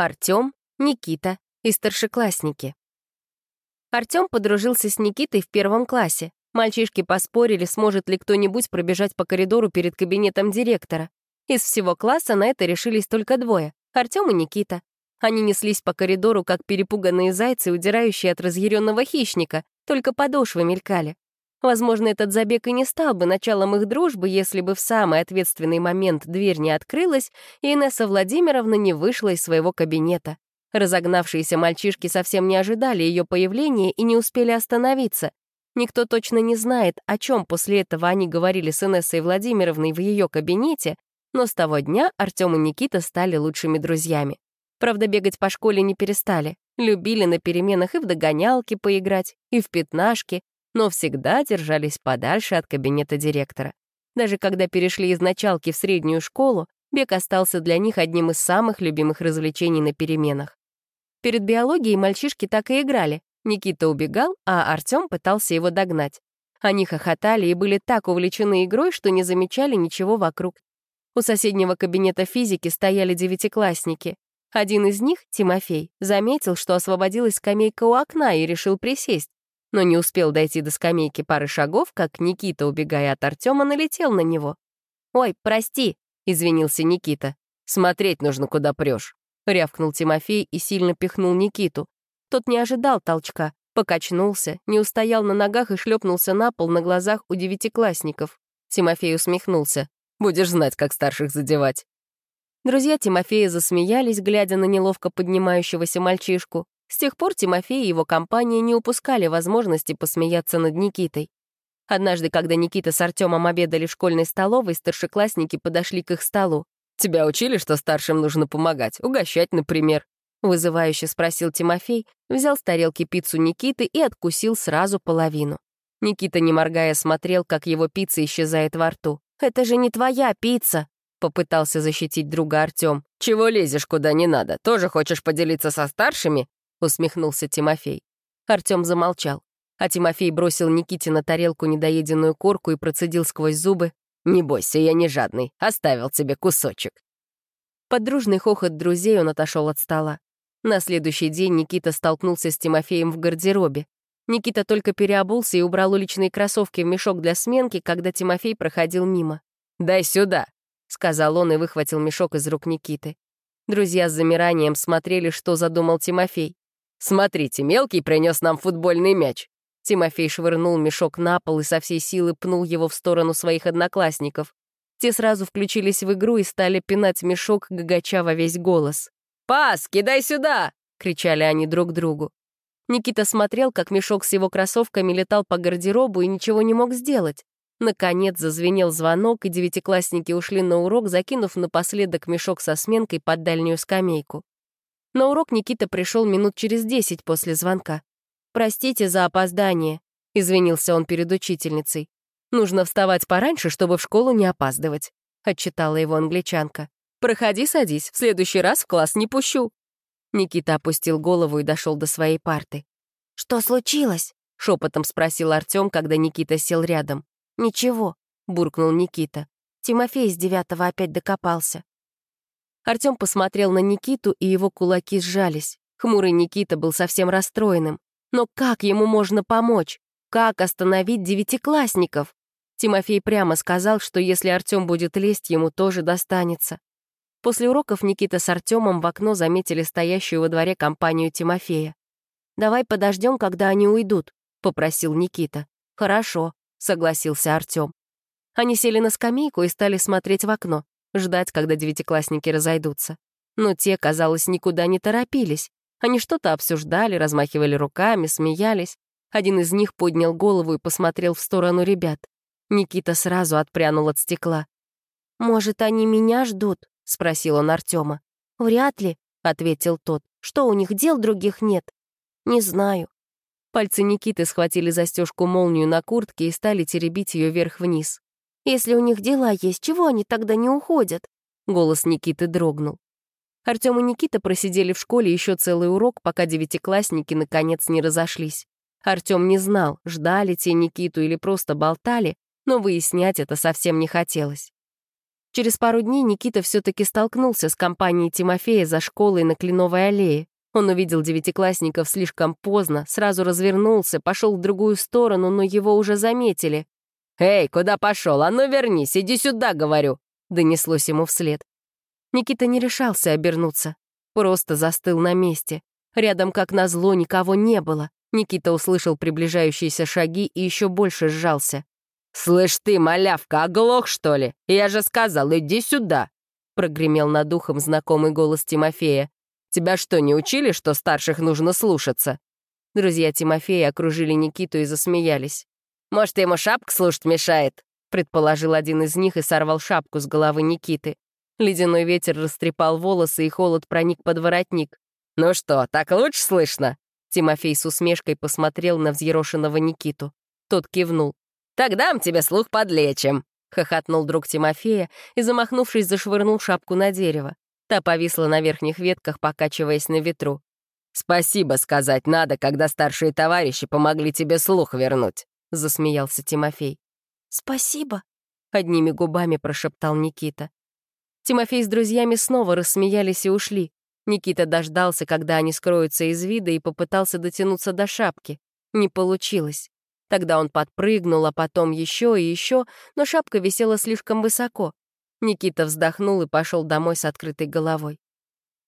Артем, Никита и старшеклассники. Артем подружился с Никитой в первом классе. Мальчишки поспорили, сможет ли кто-нибудь пробежать по коридору перед кабинетом директора. Из всего класса на это решились только двое — Артем и Никита. Они неслись по коридору, как перепуганные зайцы, удирающие от разъяренного хищника, только подошвы мелькали. Возможно, этот забег и не стал бы началом их дружбы, если бы в самый ответственный момент дверь не открылась, и Инесса Владимировна не вышла из своего кабинета. Разогнавшиеся мальчишки совсем не ожидали ее появления и не успели остановиться. Никто точно не знает, о чем после этого они говорили с Инессой Владимировной в ее кабинете, но с того дня Артем и Никита стали лучшими друзьями. Правда, бегать по школе не перестали. Любили на переменах и в догонялки поиграть, и в пятнашки, но всегда держались подальше от кабинета директора. Даже когда перешли из началки в среднюю школу, бег остался для них одним из самых любимых развлечений на переменах. Перед биологией мальчишки так и играли. Никита убегал, а Артем пытался его догнать. Они хохотали и были так увлечены игрой, что не замечали ничего вокруг. У соседнего кабинета физики стояли девятиклассники. Один из них, Тимофей, заметил, что освободилась скамейка у окна и решил присесть но не успел дойти до скамейки пары шагов, как Никита, убегая от Артема, налетел на него. «Ой, прости», — извинился Никита. «Смотреть нужно, куда прешь», — рявкнул Тимофей и сильно пихнул Никиту. Тот не ожидал толчка, покачнулся, не устоял на ногах и шлепнулся на пол на глазах у девятиклассников. Тимофей усмехнулся. «Будешь знать, как старших задевать». Друзья Тимофея засмеялись, глядя на неловко поднимающегося мальчишку. С тех пор Тимофей и его компания не упускали возможности посмеяться над Никитой. Однажды, когда Никита с Артемом обедали в школьной столовой, старшеклассники подошли к их столу. «Тебя учили, что старшим нужно помогать? Угощать, например?» Вызывающе спросил Тимофей, взял с тарелки пиццу Никиты и откусил сразу половину. Никита, не моргая, смотрел, как его пицца исчезает во рту. «Это же не твоя пицца!» — попытался защитить друга Артем. «Чего лезешь куда не надо? Тоже хочешь поделиться со старшими?» — усмехнулся Тимофей. Артем замолчал, а Тимофей бросил Никите на тарелку недоеденную корку и процедил сквозь зубы. «Не бойся, я не жадный, оставил тебе кусочек». Под дружный хохот друзей он отошел от стола. На следующий день Никита столкнулся с Тимофеем в гардеробе. Никита только переобулся и убрал уличные кроссовки в мешок для сменки, когда Тимофей проходил мимо. «Дай сюда», — сказал он и выхватил мешок из рук Никиты. Друзья с замиранием смотрели, что задумал Тимофей. «Смотрите, мелкий принес нам футбольный мяч». Тимофей швырнул мешок на пол и со всей силы пнул его в сторону своих одноклассников. Те сразу включились в игру и стали пинать мешок, гагача во весь голос. «Пас, кидай сюда!» — кричали они друг другу. Никита смотрел, как мешок с его кроссовками летал по гардеробу и ничего не мог сделать. Наконец зазвенел звонок, и девятиклассники ушли на урок, закинув напоследок мешок со сменкой под дальнюю скамейку. На урок Никита пришел минут через десять после звонка. «Простите за опоздание», — извинился он перед учительницей. «Нужно вставать пораньше, чтобы в школу не опаздывать», — отчитала его англичанка. «Проходи, садись, в следующий раз в класс не пущу». Никита опустил голову и дошел до своей парты. «Что случилось?» — шепотом спросил Артем, когда Никита сел рядом. «Ничего», — буркнул Никита. Тимофей с девятого опять докопался. Артем посмотрел на Никиту, и его кулаки сжались. Хмурый Никита был совсем расстроенным. Но как ему можно помочь? Как остановить девятиклассников? Тимофей прямо сказал, что если Артем будет лезть, ему тоже достанется. После уроков Никита с Артемом в окно заметили стоящую во дворе компанию Тимофея. «Давай подождем, когда они уйдут», — попросил Никита. «Хорошо», — согласился Артем. Они сели на скамейку и стали смотреть в окно ждать, когда девятиклассники разойдутся. Но те, казалось, никуда не торопились. Они что-то обсуждали, размахивали руками, смеялись. Один из них поднял голову и посмотрел в сторону ребят. Никита сразу отпрянул от стекла. «Может, они меня ждут?» — спросил он Артема. «Вряд ли», — ответил тот. «Что, у них дел других нет?» «Не знаю». Пальцы Никиты схватили застежку молнию на куртке и стали теребить ее вверх-вниз. Если у них дела есть, чего они тогда не уходят?» Голос Никиты дрогнул. Артем и Никита просидели в школе еще целый урок, пока девятиклассники наконец не разошлись. Артем не знал, ждали те Никиту или просто болтали, но выяснять это совсем не хотелось. Через пару дней Никита все-таки столкнулся с компанией Тимофея за школой на Кленовой аллее. Он увидел девятиклассников слишком поздно, сразу развернулся, пошел в другую сторону, но его уже заметили. «Эй, куда пошел? А ну вернись, иди сюда, говорю!» — донеслось ему вслед. Никита не решался обернуться, просто застыл на месте. Рядом, как назло, никого не было. Никита услышал приближающиеся шаги и еще больше сжался. «Слышь ты, малявка, оглох, что ли? Я же сказал, иди сюда!» Прогремел над ухом знакомый голос Тимофея. «Тебя что, не учили, что старших нужно слушаться?» Друзья Тимофея окружили Никиту и засмеялись. «Может, ему шапка слушать мешает?» предположил один из них и сорвал шапку с головы Никиты. Ледяной ветер растрепал волосы, и холод проник под воротник. «Ну что, так лучше слышно?» Тимофей с усмешкой посмотрел на взъерошенного Никиту. Тот кивнул. «Так дам тебе слух подлечим!» — хохотнул друг Тимофея и, замахнувшись, зашвырнул шапку на дерево. Та повисла на верхних ветках, покачиваясь на ветру. «Спасибо сказать надо, когда старшие товарищи помогли тебе слух вернуть», — засмеялся Тимофей. «Спасибо», — одними губами прошептал Никита. Тимофей с друзьями снова рассмеялись и ушли. Никита дождался, когда они скроются из вида, и попытался дотянуться до шапки. Не получилось. Тогда он подпрыгнул, а потом еще и еще, но шапка висела слишком высоко. Никита вздохнул и пошел домой с открытой головой.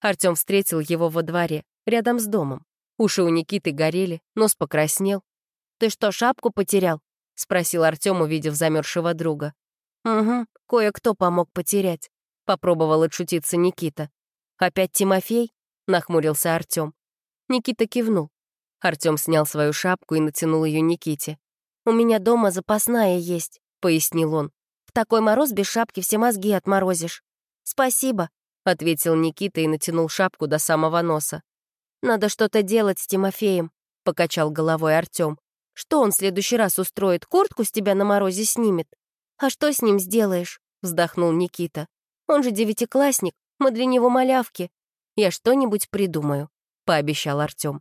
Артем встретил его во дворе, рядом с домом. Уши у Никиты горели, нос покраснел. «Ты что, шапку потерял?» — спросил Артем, увидев замерзшего друга. «Угу, кое-кто помог потерять», — попробовал отшутиться Никита. «Опять Тимофей?» — нахмурился Артем. Никита кивнул. Артем снял свою шапку и натянул ее Никите. «У меня дома запасная есть», — пояснил он. «В такой мороз без шапки все мозги отморозишь». «Спасибо», — ответил Никита и натянул шапку до самого носа. «Надо что-то делать с Тимофеем», — покачал головой Артем. «Что он в следующий раз устроит? Куртку с тебя на морозе снимет?» «А что с ним сделаешь?» — вздохнул Никита. «Он же девятиклассник, мы для него малявки. Я что-нибудь придумаю», — пообещал Артем.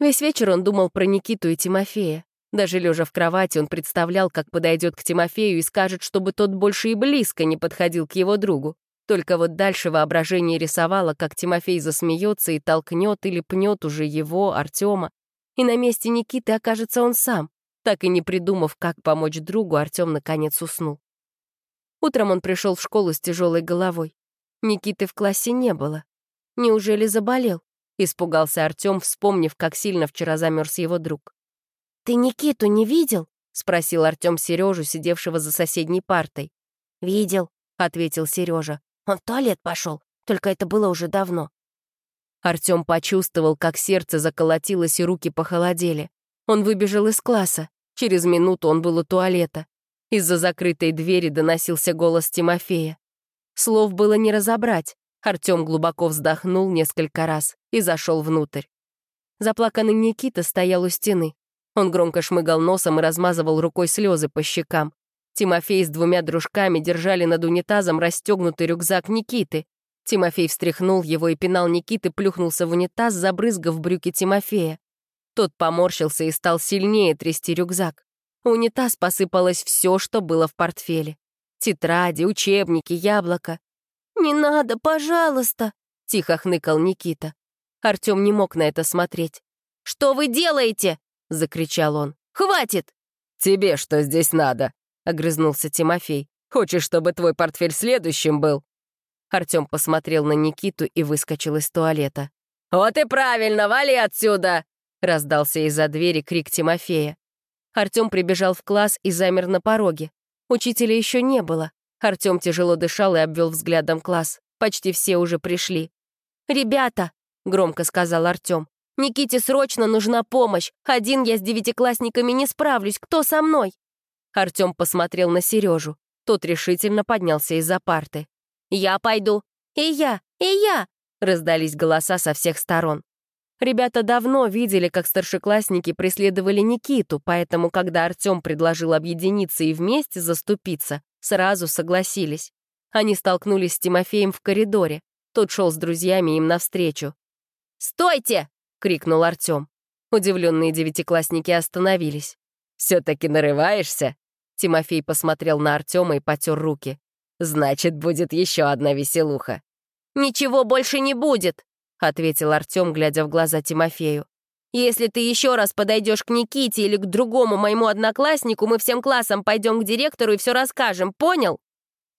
Весь вечер он думал про Никиту и Тимофея. Даже лежа в кровати, он представлял, как подойдет к Тимофею и скажет, чтобы тот больше и близко не подходил к его другу. Только вот дальше воображение рисовало, как Тимофей засмеется и толкнет или пнет уже его, Артема. И на месте Никиты окажется он сам. Так и не придумав, как помочь другу, Артем наконец уснул. Утром он пришел в школу с тяжелой головой. Никиты в классе не было. Неужели заболел? Испугался Артем, вспомнив, как сильно вчера замерз его друг. «Ты Никиту не видел?» — спросил Артем Сережу, сидевшего за соседней партой. «Видел», — ответил Сережа. «Он в туалет пошел, только это было уже давно». Артем почувствовал, как сердце заколотилось и руки похолодели. Он выбежал из класса. Через минуту он был у туалета. Из-за закрытой двери доносился голос Тимофея. Слов было не разобрать. Артем глубоко вздохнул несколько раз и зашел внутрь. Заплаканный Никита стоял у стены. Он громко шмыгал носом и размазывал рукой слезы по щекам. Тимофей с двумя дружками держали над унитазом расстегнутый рюкзак Никиты. Тимофей встряхнул его и пенал Никиты плюхнулся в унитаз, забрызгав брюки Тимофея. Тот поморщился и стал сильнее трясти рюкзак. В унитаз посыпалось все, что было в портфеле. Тетради, учебники, яблоко. «Не надо, пожалуйста!» — тихо хныкал Никита. Артем не мог на это смотреть. «Что вы делаете?» — закричал он. «Хватит!» «Тебе что здесь надо?» — огрызнулся Тимофей. «Хочешь, чтобы твой портфель следующим был?» Артем посмотрел на Никиту и выскочил из туалета. «Вот и правильно, вали отсюда!» — раздался из-за двери крик Тимофея. Артем прибежал в класс и замер на пороге. Учителя еще не было. Артем тяжело дышал и обвел взглядом класс. Почти все уже пришли. «Ребята!» — громко сказал Артем. «Никите срочно нужна помощь. Один я с девятиклассниками не справлюсь. Кто со мной?» Артем посмотрел на Сережу. Тот решительно поднялся из-за парты. «Я пойду!» «И я! И я!» — раздались голоса со всех сторон. Ребята давно видели, как старшеклассники преследовали Никиту, поэтому, когда Артем предложил объединиться и вместе заступиться, сразу согласились. Они столкнулись с Тимофеем в коридоре. Тот шел с друзьями им навстречу. «Стойте!» — крикнул Артем. Удивленные девятиклассники остановились. «Все-таки нарываешься?» Тимофей посмотрел на Артема и потер руки. Значит, будет еще одна веселуха. «Ничего больше не будет», — ответил Артем, глядя в глаза Тимофею. «Если ты еще раз подойдешь к Никите или к другому моему однокласснику, мы всем классом пойдем к директору и все расскажем, понял?»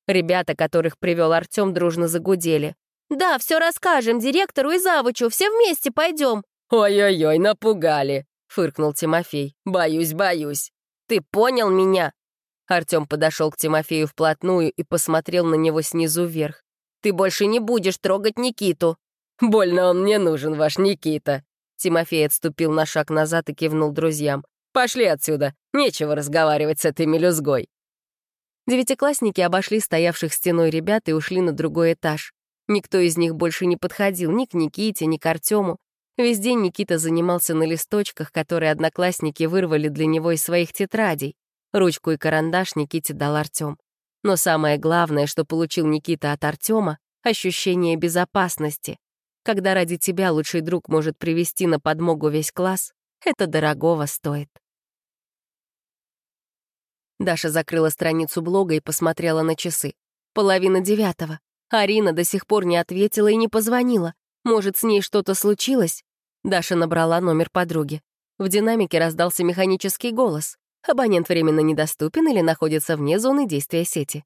Ребята, которых привел Артем, дружно загудели. «Да, все расскажем директору и завучу, все вместе пойдем». «Ой-ой-ой, напугали», — фыркнул Тимофей. «Боюсь, боюсь». «Ты понял меня?» Артем подошел к Тимофею вплотную и посмотрел на него снизу вверх. «Ты больше не будешь трогать Никиту». «Больно он мне нужен, ваш Никита». Тимофей отступил на шаг назад и кивнул друзьям. «Пошли отсюда, нечего разговаривать с этой мелюзгой». Девятиклассники обошли стоявших стеной ребят и ушли на другой этаж. Никто из них больше не подходил ни к Никите, ни к Артему. Весь день Никита занимался на листочках, которые одноклассники вырвали для него из своих тетрадей. Ручку и карандаш Никите дал Артем. Но самое главное, что получил Никита от Артема — ощущение безопасности. Когда ради тебя лучший друг может привести на подмогу весь класс, это дорогого стоит. Даша закрыла страницу блога и посмотрела на часы. Половина девятого. Арина до сих пор не ответила и не позвонила. Может, с ней что-то случилось? Даша набрала номер подруги. В динамике раздался механический голос. Абонент временно недоступен или находится вне зоны действия сети.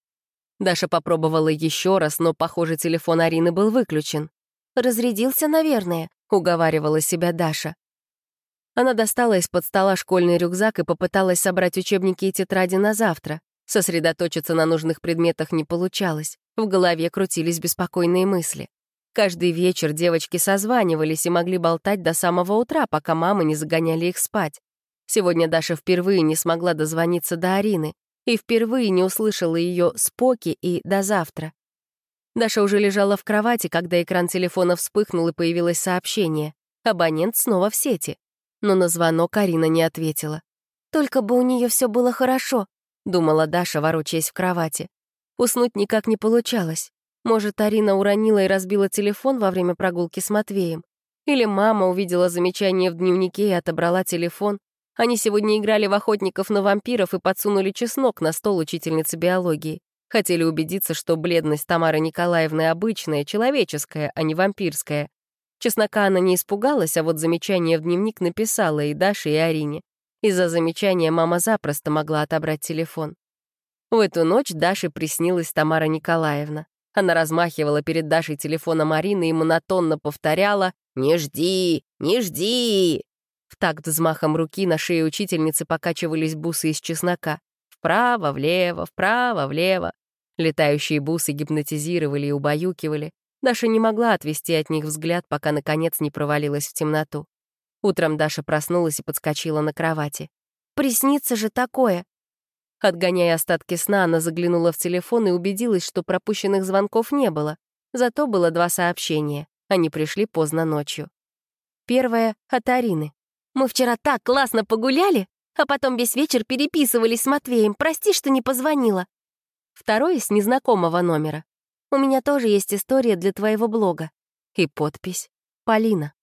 Даша попробовала еще раз, но, похоже, телефон Арины был выключен. «Разрядился, наверное», — уговаривала себя Даша. Она достала из-под стола школьный рюкзак и попыталась собрать учебники и тетради на завтра. Сосредоточиться на нужных предметах не получалось. В голове крутились беспокойные мысли. Каждый вечер девочки созванивались и могли болтать до самого утра, пока мамы не загоняли их спать. Сегодня Даша впервые не смогла дозвониться до Арины и впервые не услышала ее «споки» и «до завтра». Даша уже лежала в кровати, когда экран телефона вспыхнул и появилось сообщение. Абонент снова в сети. Но на звонок Арина не ответила. «Только бы у нее все было хорошо», — думала Даша, ворочаясь в кровати. Уснуть никак не получалось. Может, Арина уронила и разбила телефон во время прогулки с Матвеем? Или мама увидела замечание в дневнике и отобрала телефон? Они сегодня играли в охотников на вампиров и подсунули чеснок на стол учительницы биологии. Хотели убедиться, что бледность Тамары Николаевны обычная, человеческая, а не вампирская. Чеснока она не испугалась, а вот замечание в дневник написала и Даше, и Арине. Из-за замечания мама запросто могла отобрать телефон. В эту ночь Даше приснилась Тамара Николаевна. Она размахивала перед Дашей телефоном Марины и монотонно повторяла «Не жди! Не жди!». В такт взмахом руки на шее учительницы покачивались бусы из чеснока. Вправо, влево, вправо, влево. Летающие бусы гипнотизировали и убаюкивали. Даша не могла отвести от них взгляд, пока, наконец, не провалилась в темноту. Утром Даша проснулась и подскочила на кровати. «Приснится же такое! Отгоняя остатки сна, она заглянула в телефон и убедилась, что пропущенных звонков не было. Зато было два сообщения. Они пришли поздно ночью. Первое — от Арины. «Мы вчера так классно погуляли, а потом весь вечер переписывались с Матвеем. Прости, что не позвонила». Второе — с незнакомого номера. «У меня тоже есть история для твоего блога». И подпись «Полина».